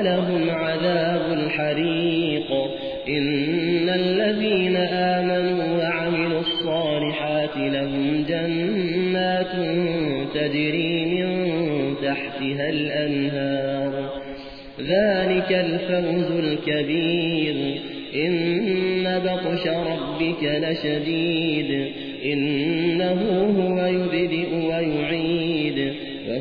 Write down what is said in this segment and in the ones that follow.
ولهم عذاب الحريق إن الذين آمنوا وعملوا الصالحات لهم جنات تجري من تحتها الأنهار. ذلك الفوز الكبير. إن بطش ربك لشديد. إنه هو يبدئ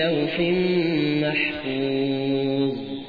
لوح محفوظ.